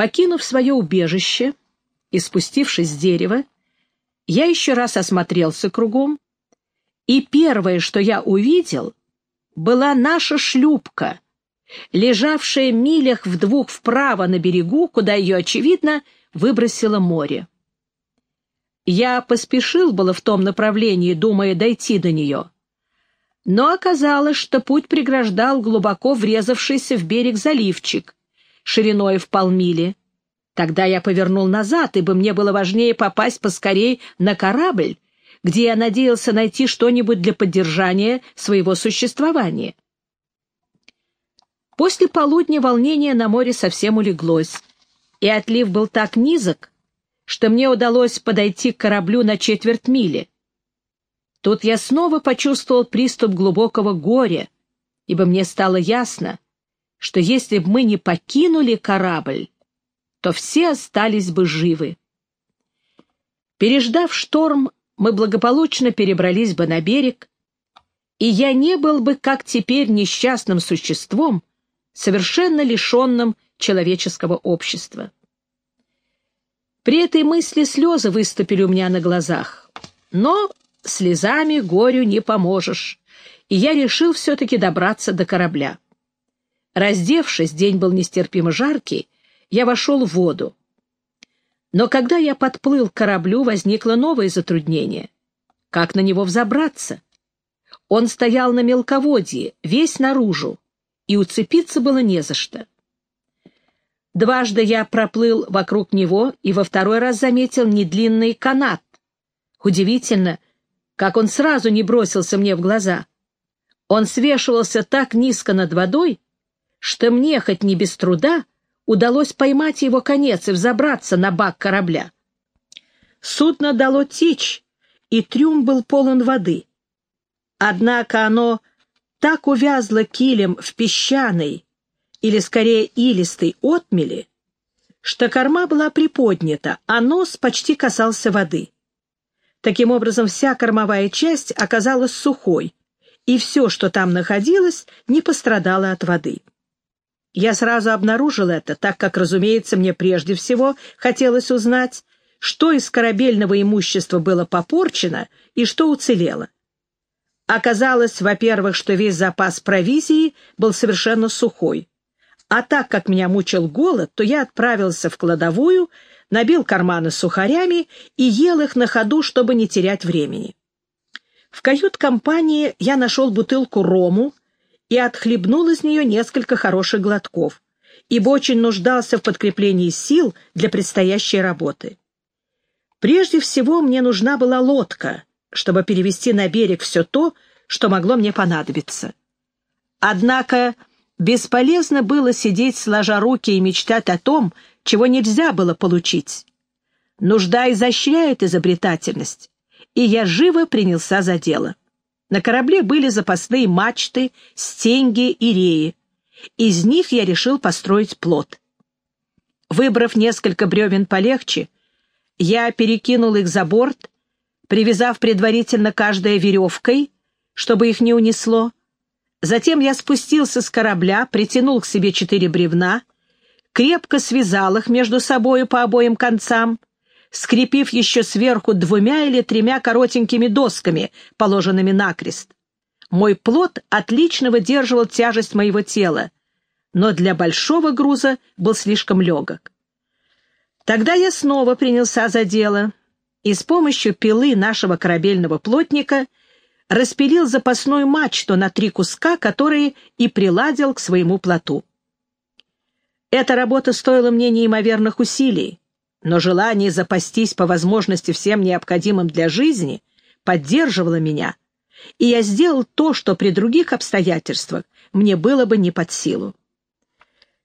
Покинув свое убежище и спустившись с дерева, я еще раз осмотрелся кругом, и первое, что я увидел, была наша шлюпка, лежавшая милях в двух вправо на берегу, куда ее, очевидно, выбросило море. Я поспешил было в том направлении, думая дойти до нее. Но оказалось, что путь преграждал глубоко врезавшийся в берег заливчик, шириной в полмили. Тогда я повернул назад, ибо мне было важнее попасть поскорей на корабль, где я надеялся найти что-нибудь для поддержания своего существования. После полудня волнение на море совсем улеглось, и отлив был так низок, что мне удалось подойти к кораблю на четверть мили. Тут я снова почувствовал приступ глубокого горя, ибо мне стало ясно, что если бы мы не покинули корабль, то все остались бы живы. Переждав шторм, мы благополучно перебрались бы на берег, и я не был бы, как теперь, несчастным существом, совершенно лишенным человеческого общества. При этой мысли слезы выступили у меня на глазах. Но слезами горю не поможешь, и я решил все-таки добраться до корабля. Раздевшись, день был нестерпимо жаркий, я вошел в воду. Но когда я подплыл к кораблю, возникло новое затруднение. Как на него взобраться? Он стоял на мелководье, весь наружу, и уцепиться было не за что. Дважды я проплыл вокруг него и во второй раз заметил недлинный канат. Удивительно, как он сразу не бросился мне в глаза. Он свешивался так низко над водой, что мне, хоть не без труда, удалось поймать его конец и взобраться на бак корабля. Судно дало течь, и трюм был полон воды. Однако оно так увязло килем в песчаной, или скорее илистой отмели, что корма была приподнята, а нос почти касался воды. Таким образом, вся кормовая часть оказалась сухой, и все, что там находилось, не пострадало от воды. Я сразу обнаружил это, так как, разумеется, мне прежде всего хотелось узнать, что из корабельного имущества было попорчено и что уцелело. Оказалось, во-первых, что весь запас провизии был совершенно сухой, а так как меня мучил голод, то я отправился в кладовую, набил карманы сухарями и ел их на ходу, чтобы не терять времени. В кают-компании я нашел бутылку рому и отхлебнул из нее несколько хороших глотков, ибо очень нуждался в подкреплении сил для предстоящей работы. Прежде всего мне нужна была лодка, чтобы перевести на берег все то, что могло мне понадобиться. Однако Бесполезно было сидеть сложа руки и мечтать о том, чего нельзя было получить. Нужда изощряет изобретательность, и я живо принялся за дело. На корабле были запасные мачты, стенги и реи. Из них я решил построить плот. Выбрав несколько бревен полегче, я перекинул их за борт, привязав предварительно каждое веревкой, чтобы их не унесло, Затем я спустился с корабля, притянул к себе четыре бревна, крепко связал их между собою по обоим концам, скрепив еще сверху двумя или тремя коротенькими досками, положенными накрест. Мой плод отлично выдерживал тяжесть моего тела, но для большого груза был слишком легок. Тогда я снова принялся за дело, и с помощью пилы нашего корабельного плотника — распилил запасную мачту на три куска, которые и приладил к своему плоту. Эта работа стоила мне неимоверных усилий, но желание запастись по возможности всем необходимым для жизни поддерживало меня, и я сделал то, что при других обстоятельствах мне было бы не под силу.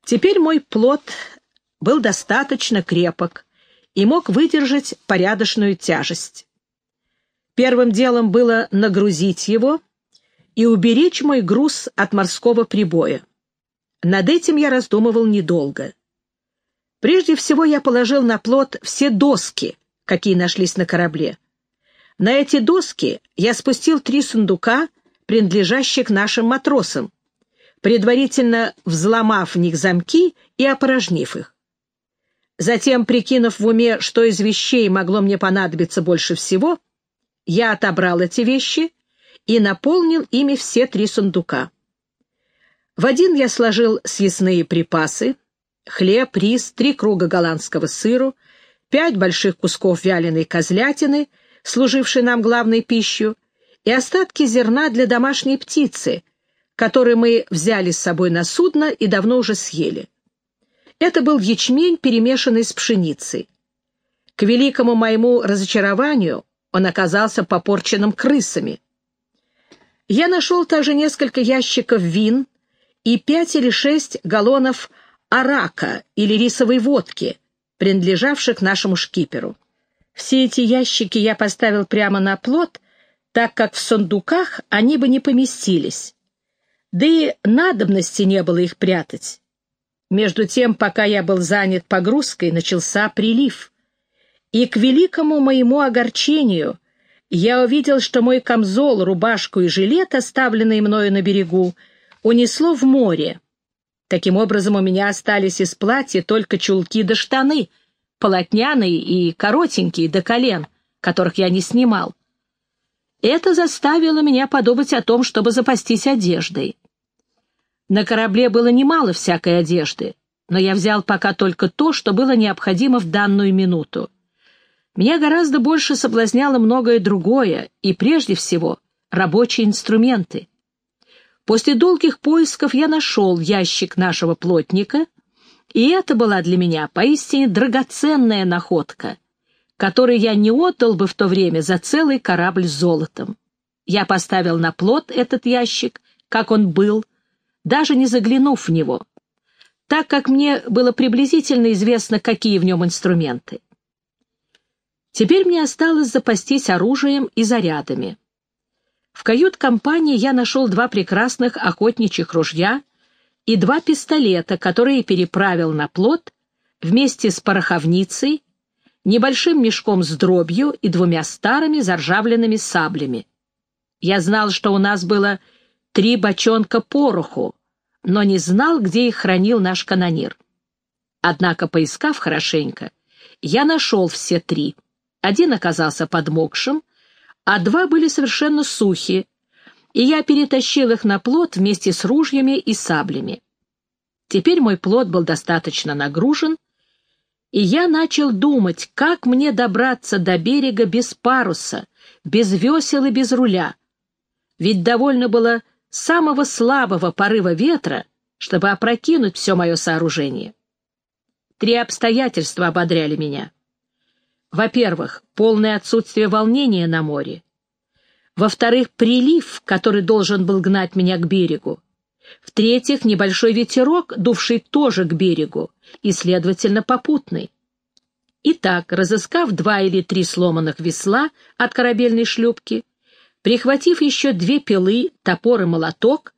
Теперь мой плод был достаточно крепок и мог выдержать порядочную тяжесть. Первым делом было нагрузить его и уберечь мой груз от морского прибоя. Над этим я раздумывал недолго. Прежде всего я положил на плот все доски, какие нашлись на корабле. На эти доски я спустил три сундука, принадлежащих нашим матросам, предварительно взломав в них замки и опорожнив их. Затем, прикинув в уме, что из вещей могло мне понадобиться больше всего, я отобрал эти вещи и наполнил ими все три сундука. В один я сложил съестные припасы, хлеб, рис, три круга голландского сыру, пять больших кусков вяленой козлятины, служившей нам главной пищей, и остатки зерна для домашней птицы, которые мы взяли с собой на судно и давно уже съели. Это был ячмень, перемешанный с пшеницей. К великому моему разочарованию он оказался попорченным крысами. Я нашел также несколько ящиков вин и пять или шесть галлонов арака или рисовой водки, принадлежавших нашему шкиперу. Все эти ящики я поставил прямо на плот, так как в сундуках они бы не поместились. Да и надобности не было их прятать. Между тем, пока я был занят погрузкой, начался прилив. И к великому моему огорчению я увидел, что мой камзол, рубашку и жилет, оставленные мною на берегу, унесло в море. Таким образом, у меня остались из платья только чулки да штаны, полотняные и коротенькие до колен, которых я не снимал. Это заставило меня подумать о том, чтобы запастись одеждой. На корабле было немало всякой одежды, но я взял пока только то, что было необходимо в данную минуту. Меня гораздо больше соблазняло многое другое, и прежде всего рабочие инструменты. После долгих поисков я нашел ящик нашего плотника, и это была для меня поистине драгоценная находка, которую я не отдал бы в то время за целый корабль с золотом. Я поставил на плот этот ящик, как он был, даже не заглянув в него, так как мне было приблизительно известно, какие в нем инструменты. Теперь мне осталось запастись оружием и зарядами. В кают-компании я нашел два прекрасных охотничьих ружья и два пистолета, которые переправил на плот вместе с пороховницей, небольшим мешком с дробью и двумя старыми заржавленными саблями. Я знал, что у нас было три бочонка пороху, но не знал, где их хранил наш канонир. Однако, поискав хорошенько, я нашел все три. Один оказался подмокшим, а два были совершенно сухи, и я перетащил их на плот вместе с ружьями и саблями. Теперь мой плот был достаточно нагружен, и я начал думать, как мне добраться до берега без паруса, без весел и без руля. Ведь довольно было самого слабого порыва ветра, чтобы опрокинуть все мое сооружение. Три обстоятельства ободряли меня. Во-первых, полное отсутствие волнения на море. Во-вторых, прилив, который должен был гнать меня к берегу. В-третьих, небольшой ветерок, дувший тоже к берегу, и, следовательно, попутный. Итак, разыскав два или три сломанных весла от корабельной шлюпки, Прихватив еще две пилы, топор и молоток,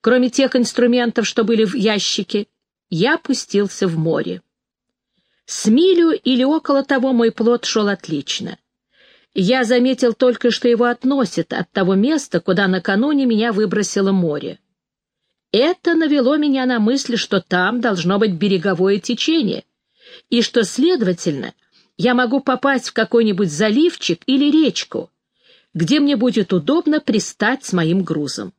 кроме тех инструментов, что были в ящике, я опустился в море. С милю или около того мой плод шел отлично. Я заметил только, что его относят от того места, куда накануне меня выбросило море. Это навело меня на мысль, что там должно быть береговое течение, и что, следовательно, я могу попасть в какой-нибудь заливчик или речку, где мне будет удобно пристать с моим грузом.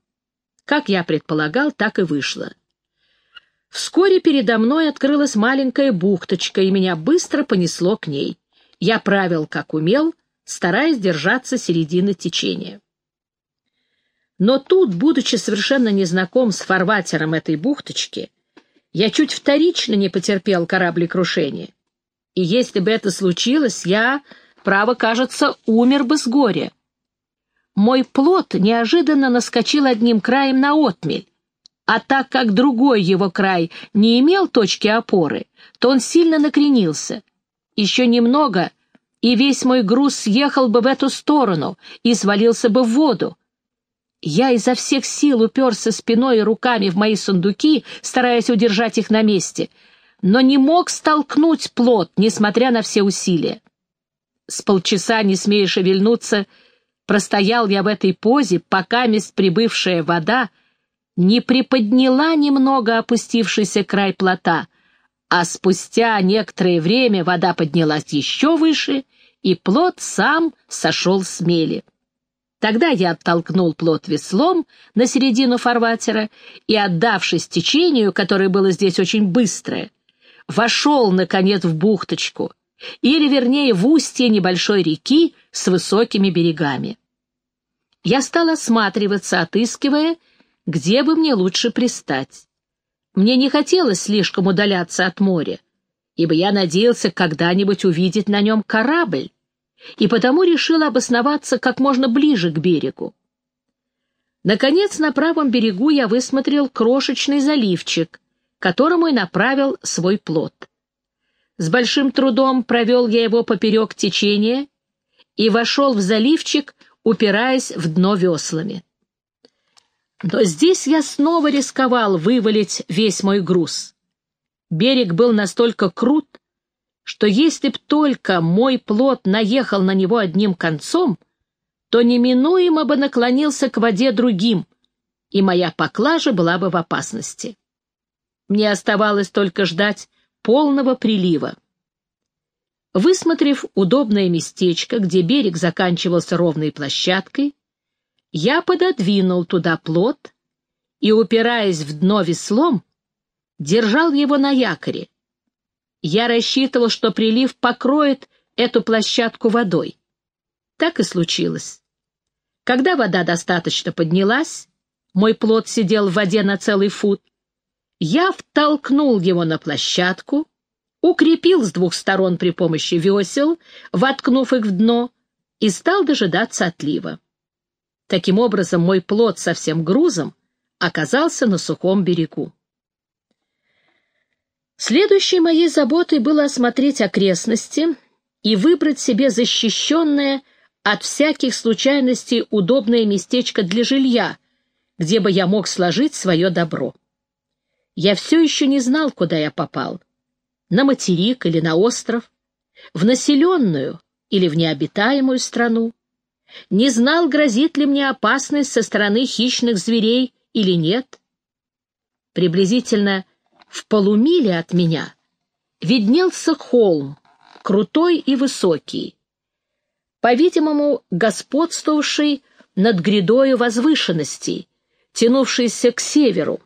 Как я предполагал, так и вышло. Вскоре передо мной открылась маленькая бухточка, и меня быстро понесло к ней. Я правил, как умел, стараясь держаться середины течения. Но тут, будучи совершенно незнаком с фарватером этой бухточки, я чуть вторично не потерпел кораблекрушение. И если бы это случилось, я, право кажется, умер бы с горя мой плод неожиданно наскочил одним краем на отмель, а так как другой его край не имел точки опоры, то он сильно накренился. Еще немного, и весь мой груз съехал бы в эту сторону и свалился бы в воду. Я изо всех сил уперся спиной и руками в мои сундуки, стараясь удержать их на месте, но не мог столкнуть плод, несмотря на все усилия. С полчаса, не смея шевельнуться, Простоял я в этой позе, пока мест прибывшая вода не приподняла немного опустившийся край плота, а спустя некоторое время вода поднялась еще выше, и плот сам сошел с мели. Тогда я оттолкнул плот веслом на середину фарватера и, отдавшись течению, которое было здесь очень быстрое, вошел, наконец, в бухточку, или, вернее, в устье небольшой реки с высокими берегами. Я стал осматриваться, отыскивая, где бы мне лучше пристать. Мне не хотелось слишком удаляться от моря, ибо я надеялся когда-нибудь увидеть на нем корабль, и потому решил обосноваться как можно ближе к берегу. Наконец, на правом берегу я высмотрел крошечный заливчик, которому и направил свой плод. С большим трудом провел я его поперек течения и вошел в заливчик, упираясь в дно веслами. Но здесь я снова рисковал вывалить весь мой груз. Берег был настолько крут, что если б только мой плод наехал на него одним концом, то неминуемо бы наклонился к воде другим, и моя поклажа была бы в опасности. Мне оставалось только ждать полного прилива. Высмотрев удобное местечко, где берег заканчивался ровной площадкой, я пододвинул туда плот и, упираясь в дно веслом, держал его на якоре. Я рассчитывал, что прилив покроет эту площадку водой. Так и случилось. Когда вода достаточно поднялась, мой плот сидел в воде на целый фут, я втолкнул его на площадку, укрепил с двух сторон при помощи весел, воткнув их в дно, и стал дожидаться отлива. Таким образом, мой плод со всем грузом оказался на сухом берегу. Следующей моей заботой было осмотреть окрестности и выбрать себе защищенное от всяких случайностей удобное местечко для жилья, где бы я мог сложить свое добро. Я все еще не знал, куда я попал. На материк или на остров, в населенную или в необитаемую страну не знал, грозит ли мне опасность со стороны хищных зверей или нет. Приблизительно в полумиле от меня виднелся холм, крутой и высокий, по-видимому, господствовавший над грядою возвышенностей, тянувшийся к северу.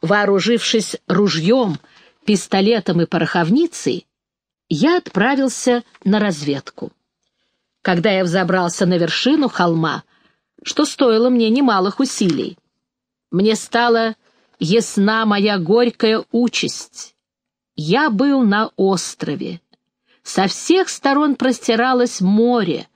Вооружившись ружьем, пистолетом и пороховницей, я отправился на разведку когда я взобрался на вершину холма, что стоило мне немалых усилий. Мне стала ясна моя горькая участь. Я был на острове. Со всех сторон простиралось море,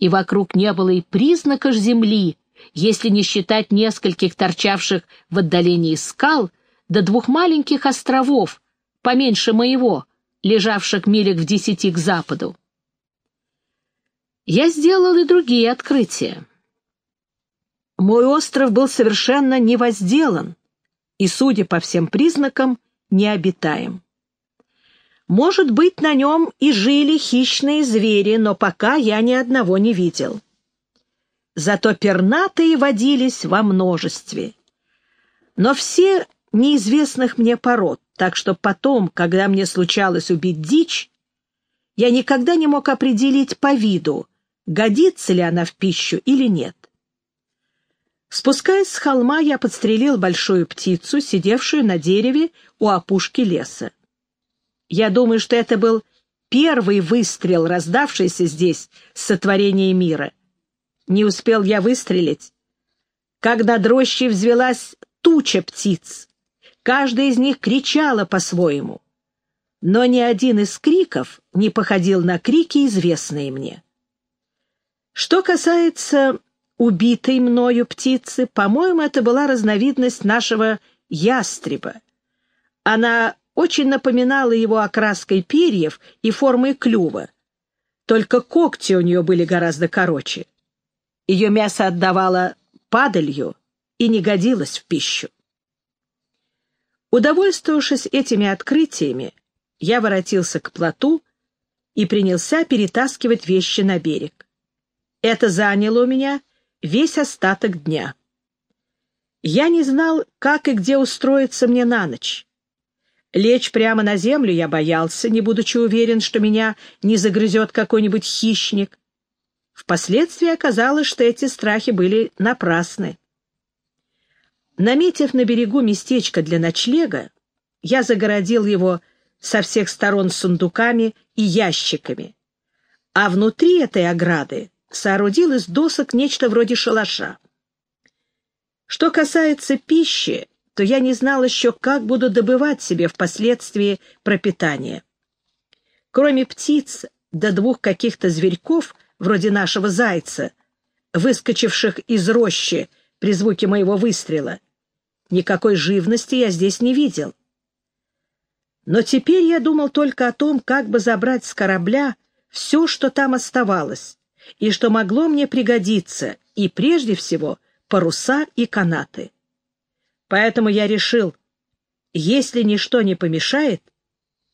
и вокруг не было и признака земли, если не считать нескольких торчавших в отдалении скал до двух маленьких островов, поменьше моего, лежавших милях в десяти к западу я сделал и другие открытия. Мой остров был совершенно невозделан и, судя по всем признакам, необитаем. Может быть, на нем и жили хищные звери, но пока я ни одного не видел. Зато пернатые водились во множестве. Но все неизвестных мне пород, так что потом, когда мне случалось убить дичь, я никогда не мог определить по виду, годится ли она в пищу или нет. Спускаясь с холма, я подстрелил большую птицу, сидевшую на дереве у опушки леса. Я думаю, что это был первый выстрел, раздавшийся здесь с сотворения мира. Не успел я выстрелить, когда дрожью взвелась туча птиц. Каждая из них кричала по-своему. Но ни один из криков не походил на крики, известные мне. Что касается убитой мною птицы, по-моему, это была разновидность нашего ястреба. Она очень напоминала его окраской перьев и формой клюва, только когти у нее были гораздо короче. Ее мясо отдавало падалью и не годилось в пищу. Удовольствовавшись этими открытиями, я воротился к плоту и принялся перетаскивать вещи на берег. Это заняло у меня весь остаток дня. Я не знал, как и где устроиться мне на ночь. Лечь прямо на землю я боялся, не будучи уверен, что меня не загрызет какой-нибудь хищник. Впоследствии оказалось, что эти страхи были напрасны. Наметив на берегу местечко для ночлега, я загородил его со всех сторон сундуками и ящиками, а внутри этой ограды соорудил из досок нечто вроде шалаша. Что касается пищи, то я не знал еще, как буду добывать себе впоследствии пропитание. Кроме птиц до двух каких-то зверьков, вроде нашего зайца, выскочивших из рощи при звуке моего выстрела, никакой живности я здесь не видел. Но теперь я думал только о том, как бы забрать с корабля все, что там оставалось, и что могло мне пригодиться, и прежде всего — паруса и канаты. Поэтому я решил, если ничто не помешает,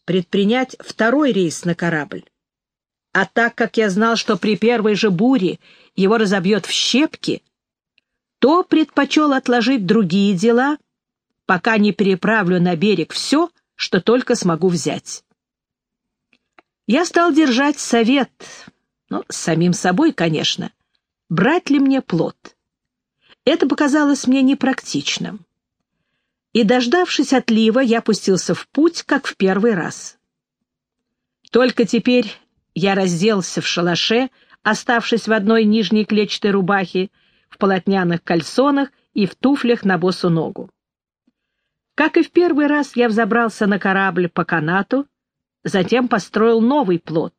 предпринять второй рейс на корабль. А так как я знал, что при первой же буре его разобьет в щепки, то предпочел отложить другие дела, пока не переправлю на берег все, что только смогу взять. Я стал держать совет, ну, с самим собой, конечно, брать ли мне плод. Это показалось мне непрактичным. И, дождавшись отлива, я пустился в путь, как в первый раз. Только теперь я разделся в шалаше, оставшись в одной нижней клетчатой рубахе, в полотняных кальсонах и в туфлях на босу ногу. Как и в первый раз, я взобрался на корабль по канату, затем построил новый плот.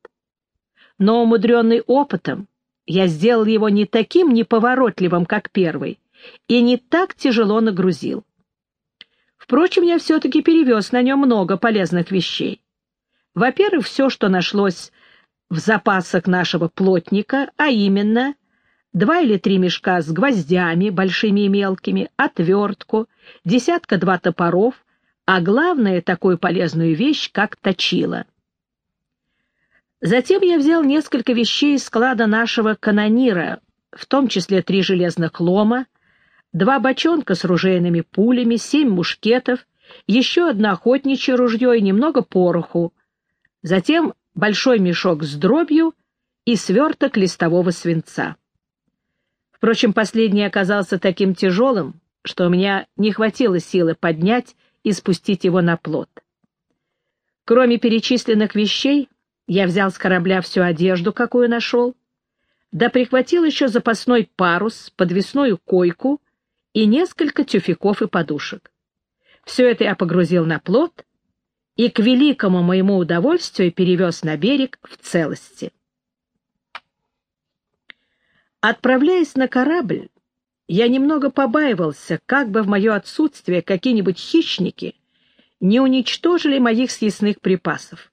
Но, умудренный опытом, я сделал его не таким неповоротливым, как первый, и не так тяжело нагрузил. Впрочем, я все-таки перевез на нем много полезных вещей. Во-первых, все, что нашлось в запасах нашего плотника, а именно два или три мешка с гвоздями, большими и мелкими, отвертку, десятка-два топоров, а главное, такую полезную вещь, как точила. Затем я взял несколько вещей из склада нашего канонира, в том числе три железных лома, два бочонка с ружейными пулями, семь мушкетов, еще одно охотничье ружье и немного пороху, затем большой мешок с дробью и сверток листового свинца. Впрочем, последний оказался таким тяжелым, что у меня не хватило силы поднять и спустить его на плот. Кроме перечисленных вещей, я взял с корабля всю одежду, какую нашел, да прихватил еще запасной парус, подвесную койку и несколько тюфяков и подушек. Все это я погрузил на плот и к великому моему удовольствию перевез на берег в целости. Отправляясь на корабль, я немного побаивался, как бы в мое отсутствие какие-нибудь хищники не уничтожили моих съестных припасов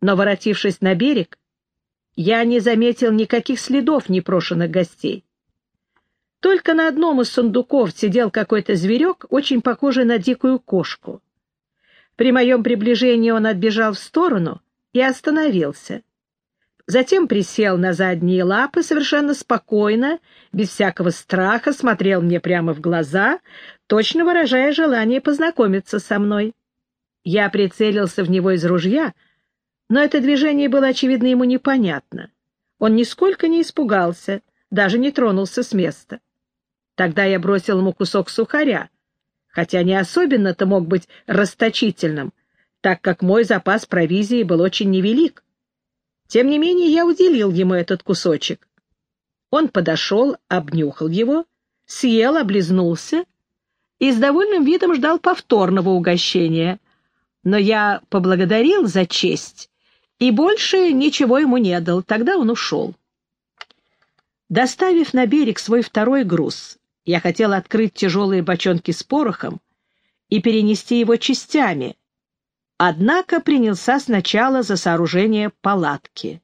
но, воротившись на берег, я не заметил никаких следов непрошенных гостей. Только на одном из сундуков сидел какой-то зверек, очень похожий на дикую кошку. При моем приближении он отбежал в сторону и остановился. Затем присел на задние лапы, совершенно спокойно, без всякого страха, смотрел мне прямо в глаза, точно выражая желание познакомиться со мной. Я прицелился в него из ружья — но это движение было, очевидно, ему непонятно. Он нисколько не испугался, даже не тронулся с места. Тогда я бросил ему кусок сухаря, хотя не особенно-то мог быть расточительным, так как мой запас провизии был очень невелик. Тем не менее, я уделил ему этот кусочек. Он подошел, обнюхал его, съел, облизнулся и с довольным видом ждал повторного угощения. Но я поблагодарил за честь и больше ничего ему не дал. Тогда он ушел. Доставив на берег свой второй груз, я хотел открыть тяжелые бочонки с порохом и перенести его частями, однако принялся сначала за сооружение палатки.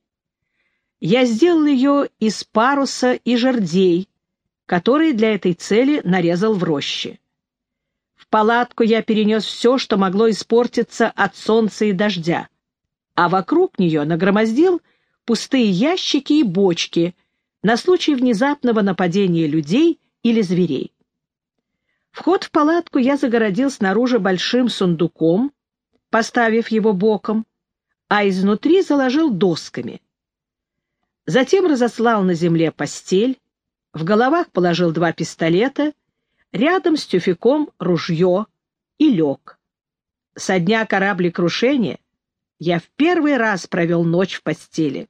Я сделал ее из паруса и жердей, которые для этой цели нарезал в роще. В палатку я перенес все, что могло испортиться от солнца и дождя а вокруг нее нагромоздил пустые ящики и бочки на случай внезапного нападения людей или зверей. Вход в палатку я загородил снаружи большим сундуком, поставив его боком, а изнутри заложил досками. Затем разослал на земле постель, в головах положил два пистолета, рядом с тюфяком ружье и лег. Со дня кораблекрушения я в первый раз провел ночь в постели.